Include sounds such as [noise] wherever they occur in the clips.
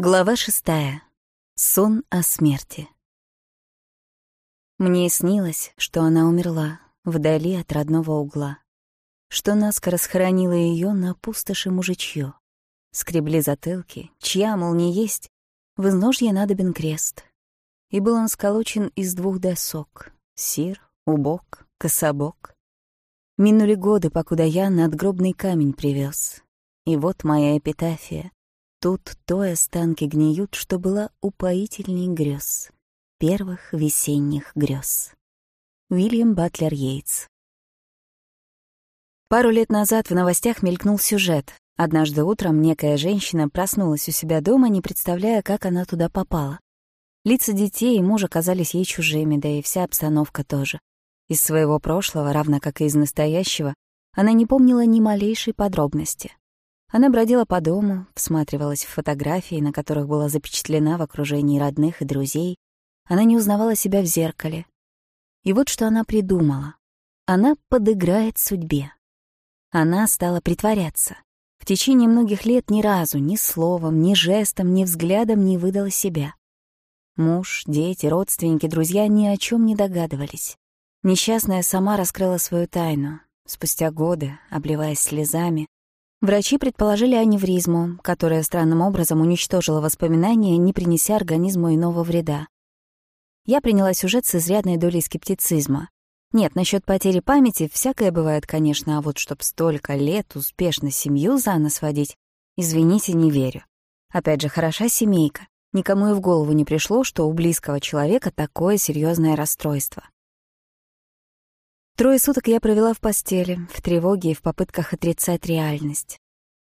Глава шестая. Сон о смерти. Мне снилось, что она умерла, вдали от родного угла, что наскоро схоронила ее на пустоши мужичье. Скребли затылки, чья, мол, не есть, в изножье надобен крест. И был он сколочен из двух досок — сир, убок, кособок. Минули годы, покуда я надгробный камень привез. И вот моя эпитафия — Тут Тоэс останки гниют, что была упоительней грез. Первых весенних грез. Уильям Батлер Йейтс. Пару лет назад в новостях мелькнул сюжет. Однажды утром некая женщина проснулась у себя дома, не представляя, как она туда попала. Лица детей и мужа казались ей чужими, да и вся обстановка тоже. Из своего прошлого, равно как и из настоящего, она не помнила ни малейшей подробности. Она бродила по дому, всматривалась в фотографии, на которых была запечатлена в окружении родных и друзей. Она не узнавала себя в зеркале. И вот что она придумала. Она подыграет судьбе. Она стала притворяться. В течение многих лет ни разу, ни словом, ни жестом, ни взглядом не выдала себя. Муж, дети, родственники, друзья ни о чем не догадывались. Несчастная сама раскрыла свою тайну. Спустя годы, обливаясь слезами, Врачи предположили аневризму, которая странным образом уничтожила воспоминания, не принеся организму иного вреда. Я приняла сюжет с изрядной долей скептицизма. Нет, насчет потери памяти всякое бывает, конечно, а вот чтоб столько лет успешно семью за нос водить, извините, не верю. Опять же, хороша семейка. Никому и в голову не пришло, что у близкого человека такое серьезное расстройство. Трое суток я провела в постели, в тревоге и в попытках отрицать реальность.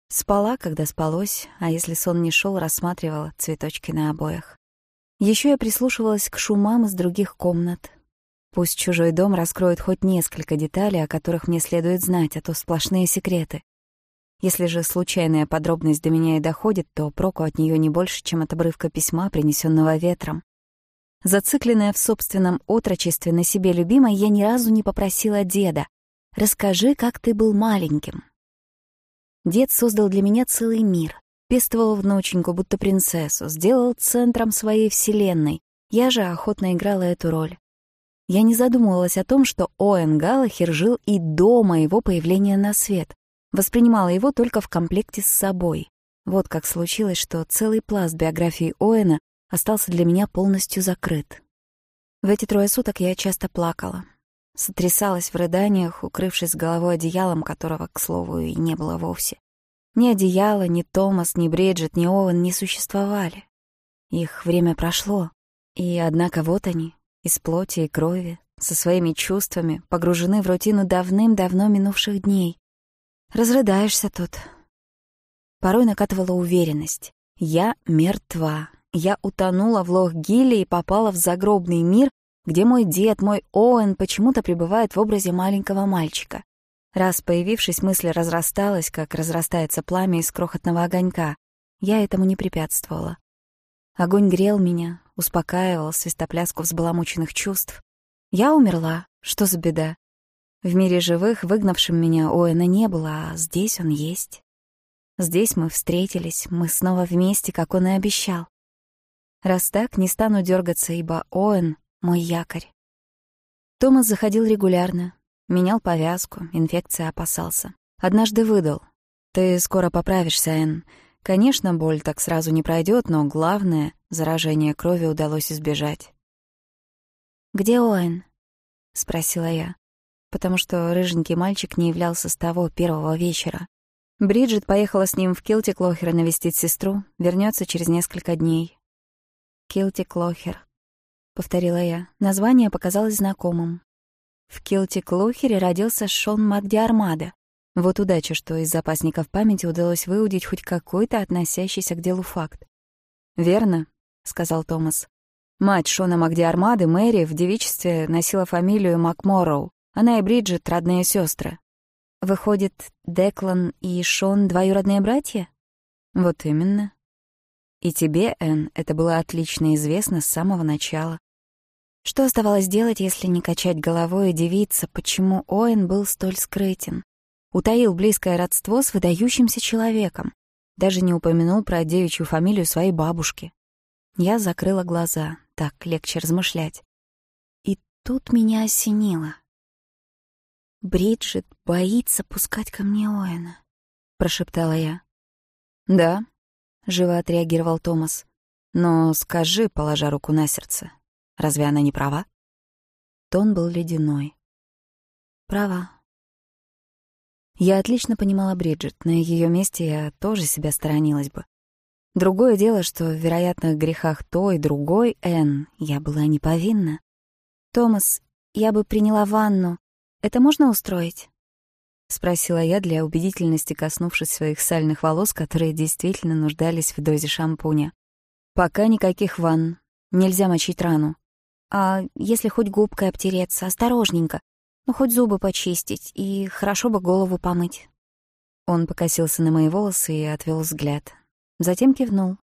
Спала, когда спалось, а если сон не шел, рассматривала цветочки на обоях. Еще я прислушивалась к шумам из других комнат. Пусть чужой дом раскроет хоть несколько деталей, о которых мне следует знать, а то сплошные секреты. Если же случайная подробность до меня и доходит, то проку от нее не больше, чем от Зацикленная в собственном отрочестве на себе любимой, я ни разу не попросила деда. «Расскажи, как ты был маленьким». Дед создал для меня целый мир. Пестовал внученьку, будто принцессу, сделал центром своей вселенной. Я же охотно играла эту роль. Я не задумывалась о том, что Оэн Галлахер жил и до моего появления на свет. Воспринимала его только в комплекте с собой. Вот как случилось, что целый пласт биографии Оэна остался для меня полностью закрыт. В эти трое суток я часто плакала. Сотрясалась в рыданиях, укрывшись головой одеялом, которого, к слову, и не было вовсе. Ни одеяло, ни Томас, ни Бриджит, ни Оуэн не существовали. Их время прошло, и, однако, вот они, из плоти и крови, со своими чувствами, погружены в рутину давным-давно минувших дней. Разрыдаешься тут. Порой накатывала уверенность. Я мертва, я утонула в Лох-Гилле и попала в загробный мир, где мой дед, мой Оуэн почему-то пребывает в образе маленького мальчика. Раз появившись, мысль разрасталась, как разрастается пламя из крохотного огонька. Я этому не препятствовала. Огонь грел меня, успокаивал свистопляску взбаламученных чувств. Я умерла, что за беда? В мире живых, выгнавшим меня, Оэна не было, а здесь он есть. Здесь мы встретились, мы снова вместе, как он и обещал. Раз так, не стану дергаться, ибо Оэн — мой якорь. Томас заходил регулярно, менял повязку, инфекция опасался. Однажды выдал. «Ты скоро поправишься, Энн. Конечно, боль так сразу не пройдет, но главное — заражение крови удалось избежать». «Где Оэн?» — спросила я, потому что рыженький мальчик не являлся с того первого вечера. Бриджит поехала с ним в Килтик Лохера навестить сестру, вернется через несколько дней. Килти Клохер. Повторила я. Название показалось знакомым. В Килти Клохере родился Шон Макдиармада. Вот удача, что из запасников памяти удалось выудить хоть какой-то относящийся к делу факт. «Верно», — сказал Томас. Мать Шона Макдиармады Мэри, в девичестве носила фамилию Макморроу. Она и Бриджит — родные сестры. Выходит, Деклан и Шон — двоюродные братья? Вот именно. И тебе, Энн, это было отлично известно с самого начала. Что оставалось делать, если не качать головой и дивиться, почему Оэн был столь скрытен? Утаил близкое родство с выдающимся человеком. Даже не упомянул про девичью фамилию своей бабушки. Я закрыла глаза, так легче размышлять. И тут меня осенило. «Бриджит боится пускать ко мне Оэна», — прошептала я. «Да», Живо отреагировал Томас. «Но скажи, положа руку на сердце, разве она не права?» Тон был ледяной. «Права». Я отлично понимала Бриджит, на ее месте я тоже себя сторонилась бы. Другое дело, что в вероятных грехах той, другой Энн я была неповинна. «Томас, я бы приняла ванну. Это можно устроить?» Спросила я для убедительности, коснувшись своих сальных волос, которые действительно нуждались в дозе шампуня. «Пока никаких ванн. Нельзя мочить рану». «А если хоть губкой обтереться, осторожненько. Ну, хоть зубы почистить и хорошо бы голову помыть». Он покосился на мои волосы и отвел взгляд. Затем кивнул.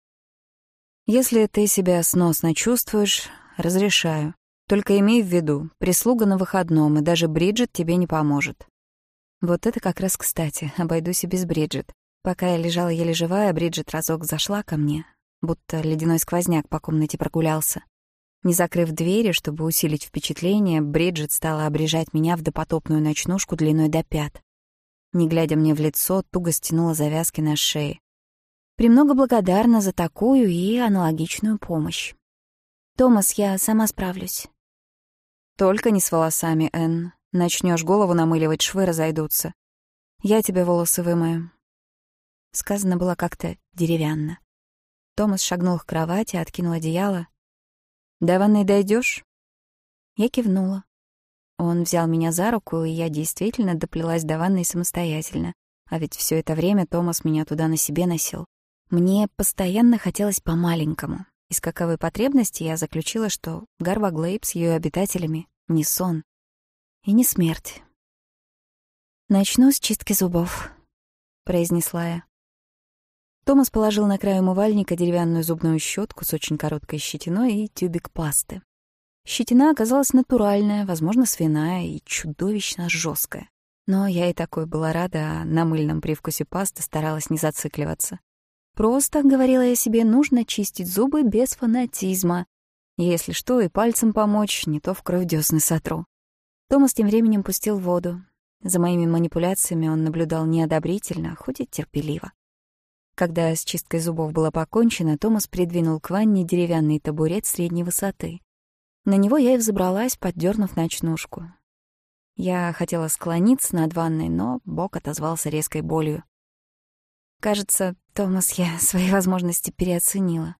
«Если ты себя сносно чувствуешь, разрешаю. Только имей в виду, прислуга на выходном, и даже Бриджит тебе не поможет. Вот это как раз кстати, обойдусь и без Бриджит. Пока я лежала еле живая, Бриджит разок зашла ко мне, будто ледяной сквозняк по комнате прогулялся. Не закрыв двери, чтобы усилить впечатление, Бриджит стала обрежать меня в допотопную ночнушку длиной до пят. Не глядя мне в лицо, туго стянула завязки на шее. «Премного благодарна за такую и аналогичную помощь. Томас, я начнешь голову намыливать, швы разойдутся. Я тебе волосы вымою». Сказано было как-то деревянно. Томас шагнул к кровати, откинул одеяло. «До ванной дойдешь? Я кивнула. Он взял меня за руку, и я действительно доплелась до ванной самостоятельно. А ведь все это время Томас меня туда на себе носил. Мне постоянно хотелось по-маленькому. Из каковой потребности я заключила, что Гарваглейб с ее обитателями — не сон и не смерть. Начну с чистки зубов», — произнесла я. Томас положил на край умывальника деревянную зубную щетку с очень короткой щетиной и тюбик пасты. Щетина оказалась натуральная, возможно, свиная и чудовищно жесткая. Но я и такой была рада, а на мыльном привкусе пасты старалась не зацикливаться. Просто, говорила я себе, нужно чистить зубы без фанатизма. Если что, и пальцем помочь, не то в кровь дёсны сотру. Томас тем временем пустил воду. За моими манипуляциями он наблюдал неодобрительно, хоть и терпеливо. Когда с чисткой зубов было покончено, Томас придвинул к ванне деревянный табурет средней высоты. На него я и взобралась, поддернув ночнушку. Я хотела склониться над ванной, но бок отозвался резкой болью. Кажется, Томас, я свои возможности переоценила.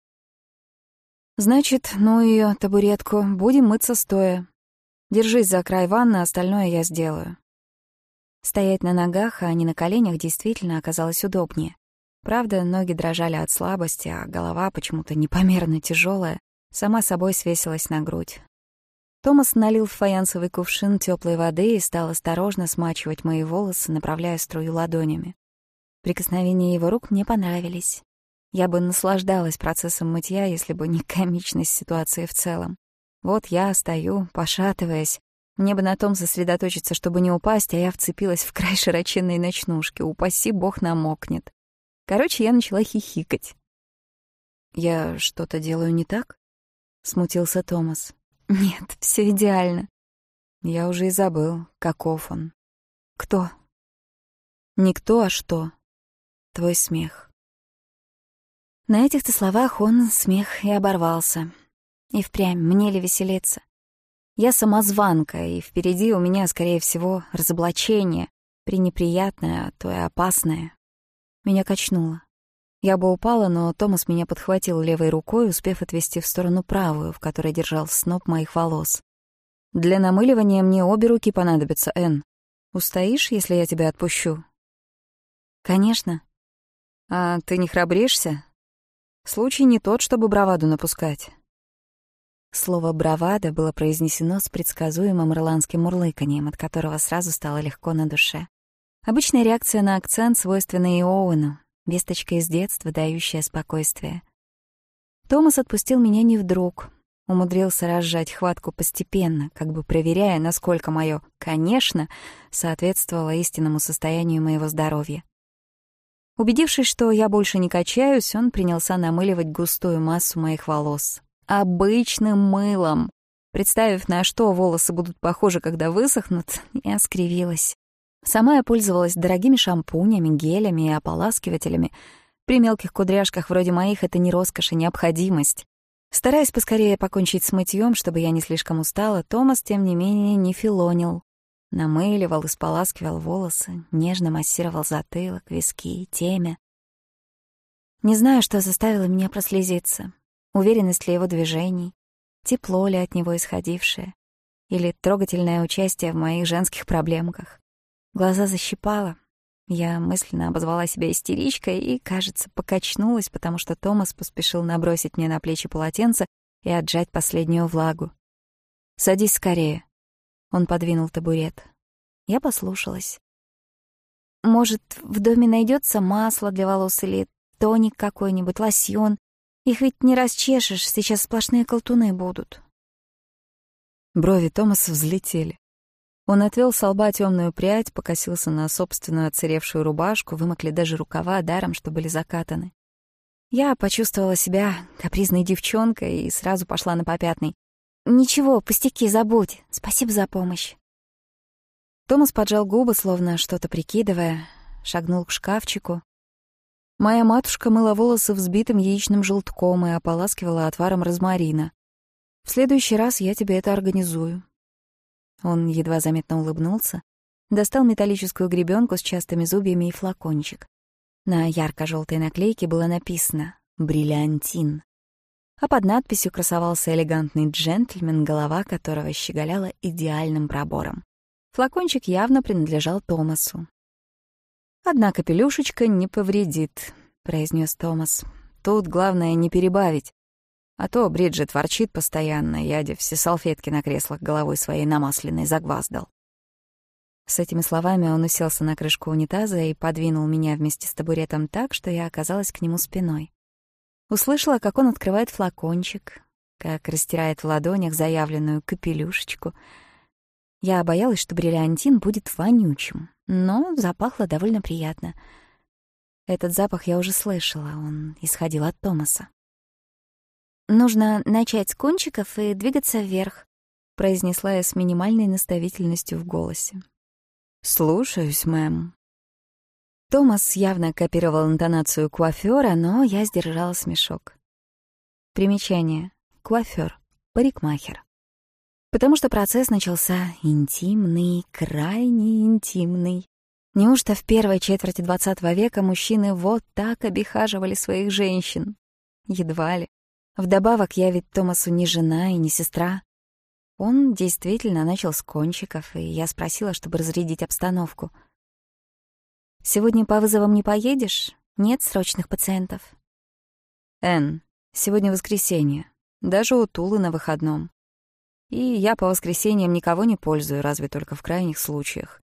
Значит, ну ее табуретку, будем мыться стоя. Держись за край ванны, остальное я сделаю. Стоять на ногах, а не на коленях, действительно оказалось удобнее. Правда, ноги дрожали от слабости, а голова почему-то непомерно тяжелая, сама собой свесилась на грудь. Томас налил в фаянсовый кувшин теплой воды и стал осторожно смачивать мои волосы, направляя струю ладонями. Прикосновения его рук мне понравились. Я бы наслаждалась процессом мытья, если бы не комичность ситуации в целом. Вот я стою, пошатываясь. Мне бы на том сосредоточиться, чтобы не упасть, а я вцепилась в край [laughs] широченной ночнушки. Упаси бог намокнет. Короче, я начала хихикать. «Я что-то делаю не так?» — смутился Томас. «Нет, [laughs] все идеально». Я уже и забыл, каков он. «Кто?» «Никто, а что?» «Твой смех». На этих-то словах он смех и оборвался. И впрямь мне ли веселиться? Я самозванка, и впереди у меня, скорее всего, разоблачение, пренеприятное, а то и опасное. Меня качнуло. Я бы упала, но Томас меня подхватил левой рукой, успев отвести в сторону правую, в которой держал сноп моих волос. «Для намыливания мне обе руки понадобятся, Энн. Устоишь, если я тебя отпущу?» «Конечно». «А ты не храбришься?» «Случай не тот, чтобы браваду напускать. Слово «бравада» было произнесено с предсказуемым ирландским мурлыканьем, от которого сразу стало легко на душе. Обычная реакция на акцент, свойственная и Оуэну, весточка из детства, дающая спокойствие. Томас отпустил меня не вдруг, умудрился разжать хватку постепенно, как бы проверяя, насколько мое «конечно» соответствовало истинному состоянию моего здоровья. Убедившись, что я больше не качаюсь, он принялся намыливать густую массу моих волос, обычным мылом. Представив, на что волосы будут похожи, когда высохнут, я скривилась. Сама я пользовалась дорогими шампунями, гелями и ополаскивателями. При мелких кудряшках вроде моих это не роскошь, а необходимость. Стараясь поскорее покончить с мытьем, чтобы я не слишком устала, Томас, тем не менее, не филонил. Намыливал и споласкивал волосы, нежно массировал затылок, виски, темя. Не знаю, что заставило меня прослезиться уверенность ли его движений, тепло ли от него исходившее, или трогательное участие в моих женских проблемках. Глаза защипало. Я мысленно обозвала себя истеричкой и, кажется, покачнулась, потому что Томас поспешил набросить мне на плечи полотенце и отжать последнюю влагу. «Садись скорее», — он подвинул табурет. Я послушалась. «Может, в доме найдется масло для волос или тоник какой-нибудь, лосьон?» Их ведь не расчешешь, сейчас сплошные колтуны будут». Брови Томаса взлетели. Он отвел с лба темную прядь, покосился на собственную отсыревшую рубашку, вымокли даже рукава даром, что были закатаны. Я почувствовала себя капризной девчонкой и сразу пошла на попятный. «Ничего, пустяки, забудь. Спасибо за помощь». Томас поджал губы, словно что-то прикидывая, шагнул к шкафчику. Моя матушка мыла волосы взбитым яичным желтком и ополаскивала отваром розмарина. «В следующий раз я тебе это организую». Он едва заметно улыбнулся, достал металлическую гребенку с частыми зубьями и флакончик. На ярко желтой наклейке было написано «Бриллиантин». А под надписью красовался элегантный джентльмен, голова которого щеголяла идеальным пробором. Флакончик явно принадлежал Томасу. «Однако пелюшечка не повредит», — произнес Томас. «Тут главное не перебавить. А то Бриджит ворчит постоянно, ядя все салфетки на креслах головой своей намасленной загваздал». С этими словами он уселся на крышку унитаза и подвинул меня вместе с табуретом так, что я оказалась к нему спиной. Услышала, как он открывает флакончик, как растирает в ладонях заявленную капелюшечку. Я боялась, что бриллиантин будет вонючим, но запахло довольно приятно. Этот запах я уже слышала, он исходил от Томаса. «Нужно начать с кончиков и двигаться вверх», — произнесла я с минимальной наставительностью в голосе. «Слушаюсь, мэм». Томас явно копировал интонацию куафера, но я сдержала смешок. Примечание. Куафер. Парикмахер потому что процесс начался интимный, крайне интимный. Неужто в первой четверти XX века мужчины вот так обихаживали своих женщин? Едва ли. Вдобавок я ведь Томасу не жена и не сестра. Он действительно начал с кончиков, и я спросила, чтобы разрядить обстановку. «Сегодня по вызовам не поедешь? Нет срочных пациентов?» «Энн, сегодня воскресенье. Даже у Тулы на выходном и я по воскресеньям никого не пользую, разве только в крайних случаях.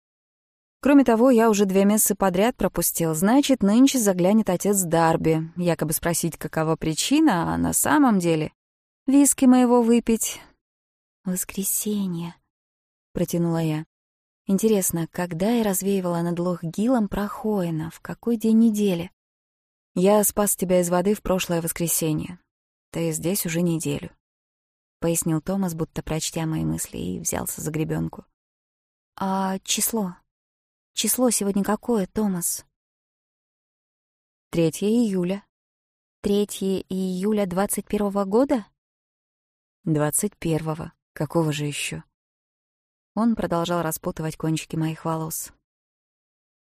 Кроме того, я уже две месяца подряд пропустил, значит, нынче заглянет отец Дарби, якобы спросить, какова причина, а на самом деле — виски моего выпить. «Воскресенье», — протянула я. Интересно, когда я развеивала над Лохгилом про Хоина, в какой день недели? Я спас тебя из воды в прошлое воскресенье. Ты здесь уже неделю. Пояснил Томас, будто прочтя мои мысли, и взялся за гребенку. А число? Число сегодня какое, Томас? 3 июля. 3 июля двадцать первого года? Двадцать первого. Какого же еще? Он продолжал распутывать кончики моих волос.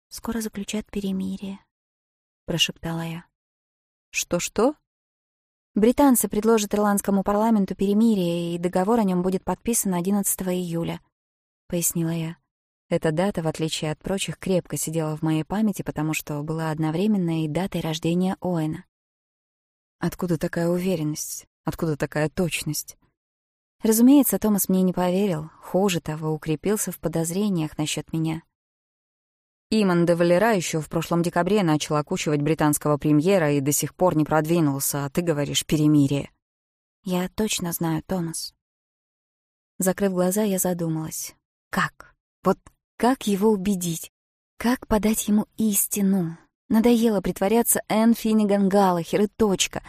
«Скоро заключат перемирие», — прошептала я. «Что-что?» Британцы предложат ирландскому парламенту перемирие, и договор о нем будет подписан 11 июля», — пояснила я. Эта дата, в отличие от прочих, крепко сидела в моей памяти, потому что была одновременно и датой рождения Оэна. Откуда такая уверенность? Откуда такая точность? Разумеется, Томас мне не поверил, хуже того, укрепился в подозрениях насчет меня. Иман Девалера еще в прошлом декабре начал окучивать британского премьера и до сих пор не продвинулся, а ты говоришь перемирие. Я точно знаю, Томас. Закрыв глаза, я задумалась. Как? Вот как его убедить? Как подать ему истину? Надоело притворяться Энн Финниган Галлахер и точка.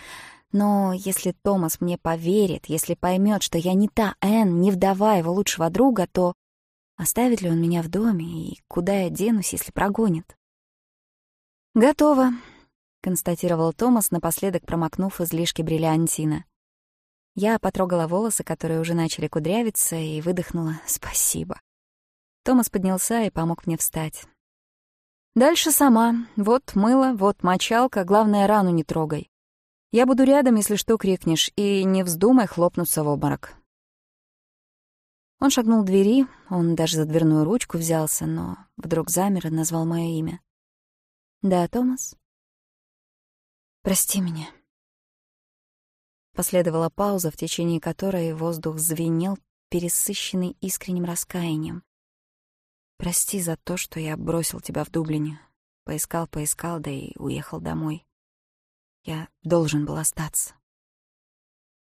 Но если Томас мне поверит, если поймет, что я не та Энн, не вдова его лучшего друга, то оставит ли он меня в доме и куда я денусь, если прогонит. «Готово», — констатировал Томас, напоследок промокнув излишки бриллиантина. Я потрогала волосы, которые уже начали кудрявиться, и выдохнула «спасибо». Томас поднялся и помог мне встать. «Дальше сама. Вот мыло, вот мочалка, главное, рану не трогай. Я буду рядом, если что крикнешь, и не вздумай хлопнуться в обморок. Он шагнул к двери, он даже за дверную ручку взялся, но вдруг замер и назвал мое имя. «Да, Томас?» «Прости меня». Последовала пауза, в течение которой воздух звенел, пересыщенный искренним раскаянием. «Прости за то, что я бросил тебя в Дублине. Поискал, поискал, да и уехал домой. Я должен был остаться».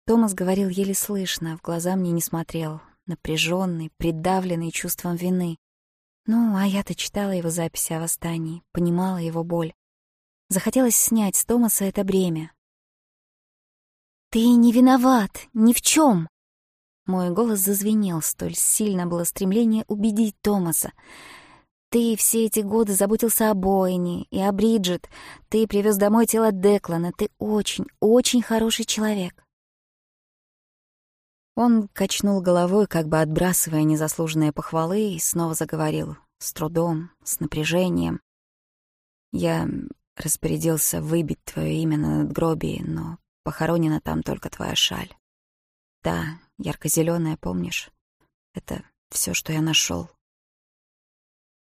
Томас говорил еле слышно, в глаза мне не смотрел, напряженный, придавленный чувством вины. Ну, а я-то читала его записи о восстании, понимала его боль. Захотелось снять с Томаса это бремя. «Ты не виноват, ни в чем!» Мой голос зазвенел, столь сильно было стремление убедить Томаса. «Ты все эти годы заботился о Бойне и о Бриджит. Ты привез домой тело Деклана. Ты очень, очень хороший человек. Он качнул головой, как бы отбрасывая незаслуженные похвалы, и снова заговорил. С трудом, с напряжением. Я распорядился выбить твое имя на надгробии, но похоронена там только твоя шаль. Да, ярко зеленая помнишь? Это все, что я нашел.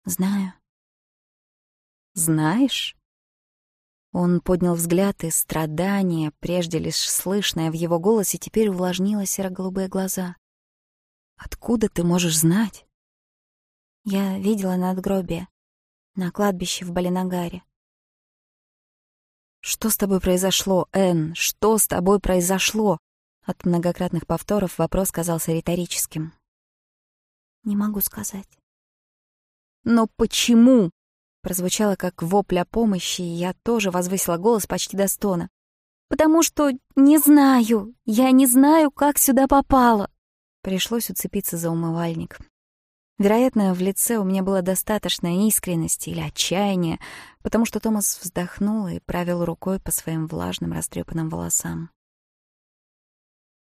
Знаю. Знаешь? Он поднял взгляд, и страдание, прежде лишь слышное в его голосе, теперь увлажнило серо-голубые глаза. «Откуда ты можешь знать?» «Я видела надгробие на кладбище в Балинагаре. «Что с тобой произошло, Энн? Что с тобой произошло?» От многократных повторов вопрос казался риторическим. «Не могу сказать». «Но почему?» Прозвучало как вопль о помощи, и я тоже возвысила голос почти до стона. «Потому что не знаю, я не знаю, как сюда попала!» Пришлось уцепиться за умывальник. Вероятно, в лице у меня было достаточно искренности или отчаяния, потому что Томас вздохнул и правил рукой по своим влажным растрепанным волосам.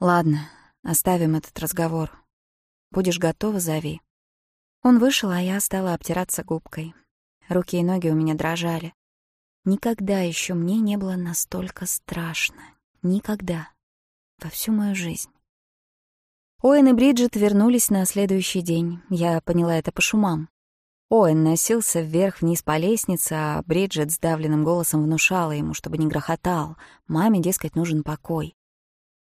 «Ладно, оставим этот разговор. Будешь готова, зови». Он вышел, а я стала обтираться губкой. Руки и ноги у меня дрожали. Никогда еще мне не было настолько страшно. Никогда. Во всю мою жизнь. Оэн и Бриджит вернулись на следующий день. Я поняла это по шумам. Оэн носился вверх-вниз по лестнице, а Бриджит сдавленным голосом внушала ему, чтобы не грохотал. Маме, дескать, нужен покой.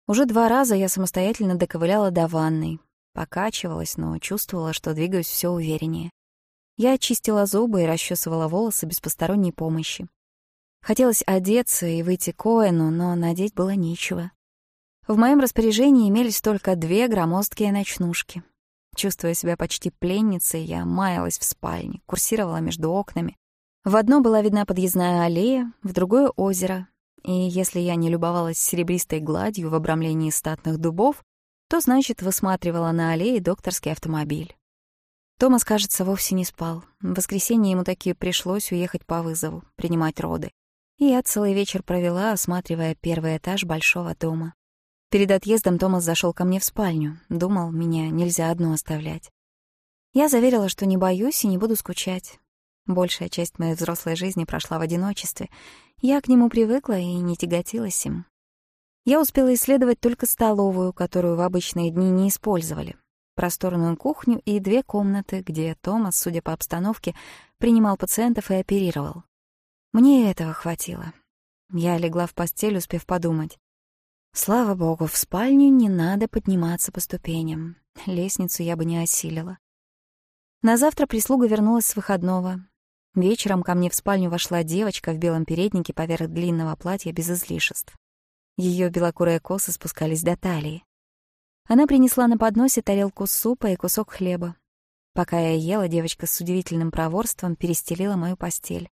Уже два раза я самостоятельно доковыляла до ванной. Покачивалась, но чувствовала, что двигаюсь все увереннее. Я очистила зубы и расчесывала волосы без посторонней помощи. Хотелось одеться и выйти к Оэну, но надеть было нечего. В моем распоряжении имелись только две громоздкие ночнушки. Чувствуя себя почти пленницей, я маялась в спальне, курсировала между окнами. В одно была видна подъездная аллея, в другое — озеро. И если я не любовалась серебристой гладью в обрамлении статных дубов, то, значит, высматривала на аллее докторский автомобиль. Томас, кажется, вовсе не спал. В воскресенье ему таки пришлось уехать по вызову, принимать роды. И я целый вечер провела, осматривая первый этаж большого дома. Перед отъездом Томас зашел ко мне в спальню. Думал, меня нельзя одну оставлять. Я заверила, что не боюсь и не буду скучать. Большая часть моей взрослой жизни прошла в одиночестве. Я к нему привыкла и не тяготилась им. Я успела исследовать только столовую, которую в обычные дни не использовали, просторную кухню и две комнаты, где Томас, судя по обстановке, принимал пациентов и оперировал. Мне этого хватило. Я легла в постель, успев подумать. Слава богу, в спальню не надо подниматься по ступеням. Лестницу я бы не осилила. На завтра прислуга вернулась с выходного. Вечером ко мне в спальню вошла девочка в белом переднике поверх длинного платья без излишеств. Ее белокурые косы спускались до талии. Она принесла на подносе тарелку супа и кусок хлеба. Пока я ела, девочка с удивительным проворством перестелила мою постель.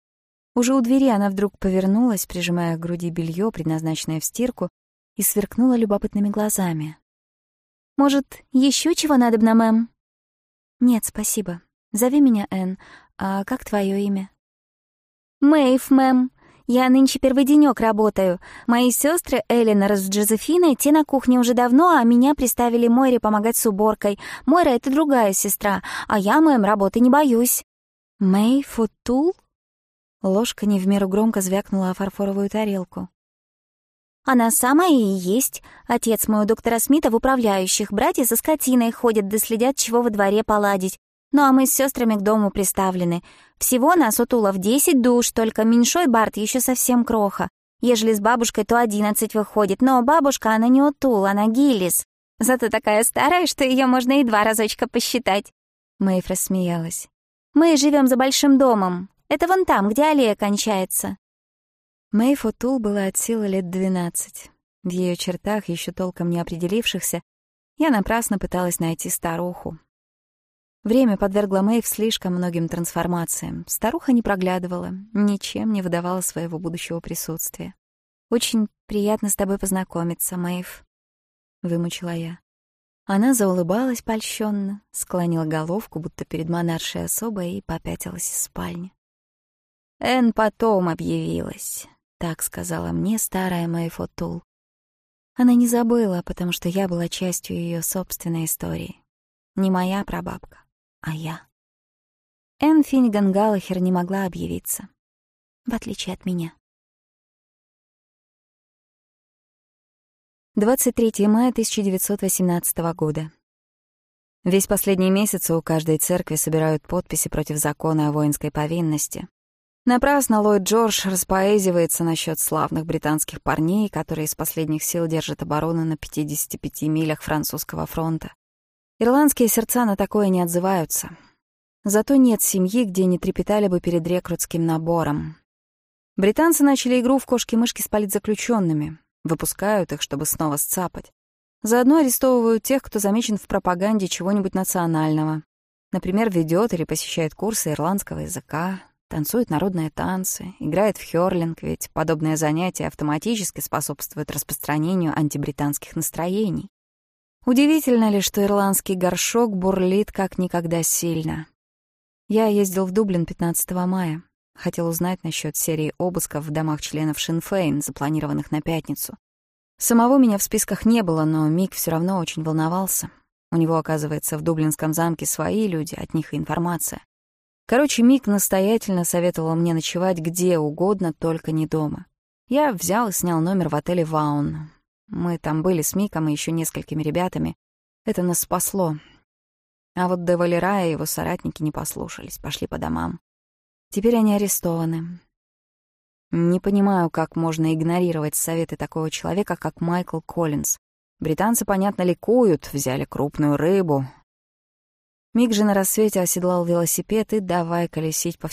Уже у двери она вдруг повернулась, прижимая к груди белье, предназначенное в стирку, и сверкнула любопытными глазами. «Может, еще чего надобно, мэм?» «Нет, спасибо. Зови меня Энн. А как твое имя?» «Мэйв, мэм», Я нынче первый денёк работаю. Мои сестры Элинор с Джозефиной, те на кухне уже давно, а меня приставили Мойре помогать с уборкой. Мойра — это другая сестра, а я, мэм, работы не боюсь». «Мэй Футул?» Ложка не в меру громко звякнула о фарфоровую тарелку. Она самая и есть. Отец мой у доктора Смита в управляющих. Братья со скотиной ходят да следят, чего во дворе поладить. Ну а мы с сестрами к дому приставлены. Всего нас у Тулов десять душ, только меньшой Барт еще совсем кроха. Ежели с бабушкой, то одиннадцать выходит. Но бабушка, она не Утул, она Гиллис. Зато такая старая, что ее можно и два разочка посчитать. Мэйф рассмеялась. Мы живем за большим домом. Это вон там, где аллея кончается. Мэйф Утул было от силы лет двенадцать. В ее Время подвергло Мэйв слишком многим трансформациям. Старуха не проглядывала, ничем не выдавала своего будущего присутствия. «Очень приятно с тобой познакомиться, Мэйв», — вымучила я. Она заулыбалась польщенно, склонила головку, будто перед монаршей особой, и попятилась из спальни. «Эн потом объявилась», — так сказала мне старая Мэйв Отул. Она не забыла, потому что я была частью ее собственной истории. Не моя прабабка а я. Энфиниган Галлахер не могла объявиться, в отличие от меня. 23 мая 1918 года. Весь последний месяц у каждой церкви собирают подписи против закона о воинской повинности. Напрасно Ллойд Джордж распоэзивается насчет славных британских парней, которые из последних сил держат оборону на 55 милях французского фронта. Ирландские сердца на такое не отзываются. Зато нет семьи, где не трепетали бы перед рекрутским набором. Британцы начали игру в кошки-мышки с политзаключенными. Выпускают их, чтобы снова сцапать. Заодно арестовывают тех, кто замечен в пропаганде чего-нибудь национального. Например, ведет или посещает курсы ирландского языка, танцует народные танцы, играет в хёрлинг, ведь подобное занятие автоматически способствует распространению антибританских настроений. Удивительно ли, что ирландский горшок бурлит как никогда сильно? Я ездил в Дублин 15 мая. Хотел узнать насчет серии обысков в домах членов Шинфейн, запланированных на пятницу. Самого меня в списках не было, но Мик все равно очень волновался. У него, оказывается, в Дублинском замке свои люди, от них и информация. Короче, Мик настоятельно советовал мне ночевать где угодно, только не дома. Я взял и снял номер в отеле «Ваун». Мы там были с Миком и еще несколькими ребятами. Это нас спасло. А вот де Валера и его соратники не послушались, пошли по домам. Теперь они арестованы. Не понимаю, как можно игнорировать советы такого человека, как Майкл Коллинз. Британцы, понятно, ликуют, взяли крупную рыбу, Миг же на рассвете оседлал велосипед и давай колесить по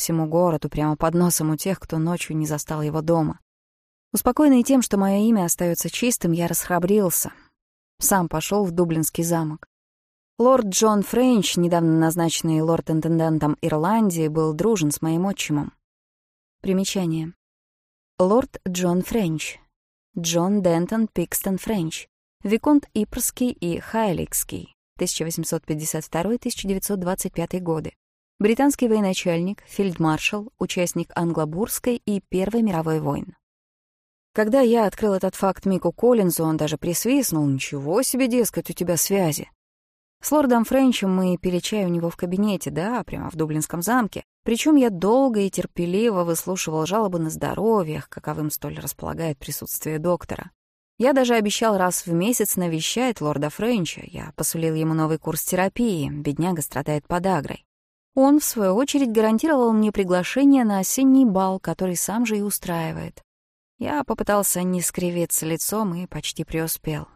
Успокоенный тем, что мое имя остается чистым, я расхрабрился. Сам пошел в Дублинский замок. Лорд Джон Френч, недавно назначенный лорд интендентом Ирландии, был дружен с моим отчимом. Примечание. Лорд Джон Френч. Джон Дентон Пикстон Френч. Виконт Ипрский и Хайликский. 1852-1925 годы. Британский военачальник, фельдмаршал, участник Англобурской и Первой мировой войн. Когда я открыл этот факт Мику Коллинзу, он даже присвистнул. «Ничего себе, дескать, у тебя связи!» С лордом Френчем мы пили чай у него в кабинете, да, прямо в Дублинском замке. Причем я долго и терпеливо выслушивал жалобы на здоровье, каковым столь располагает присутствие доктора. Я даже обещал раз в месяц навещать лорда Френча. Я посулил ему новый курс терапии, бедняга страдает подагрой. Он, в свою очередь, гарантировал мне приглашение на осенний бал, который сам же и устраивает. Я попытался не скривиться лицом и почти преуспел.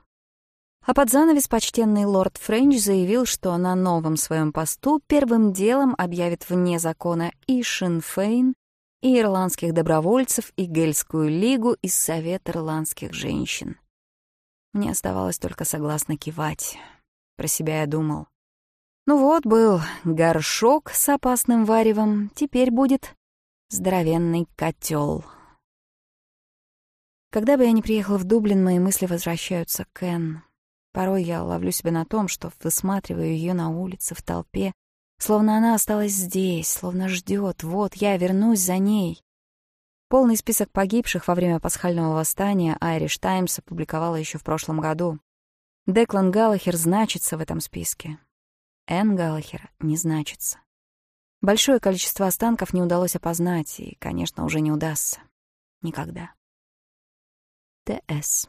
А под занавес почтенный лорд Френч заявил, что на новом своем посту первым делом объявит вне закона и Шинфейн, и ирландских добровольцев, и Гельскую лигу, и Совет ирландских женщин. Мне оставалось только согласно кивать. Про себя я думал. Ну вот, был горшок с опасным варевом, теперь будет Здоровенный котел. Когда бы я ни приехала в Дублин, мои мысли возвращаются к Энн. Порой я ловлю себя на том, что высматриваю ее на улице, в толпе, словно она осталась здесь, словно ждет. вот, я вернусь за ней. Полный список погибших во время пасхального восстания Irish Times опубликовала еще в прошлом году. Деклан Галлахер значится в этом списке. Энн Галлахер не значится. Большое количество останков не удалось опознать, и, конечно, уже не удастся. Никогда. S.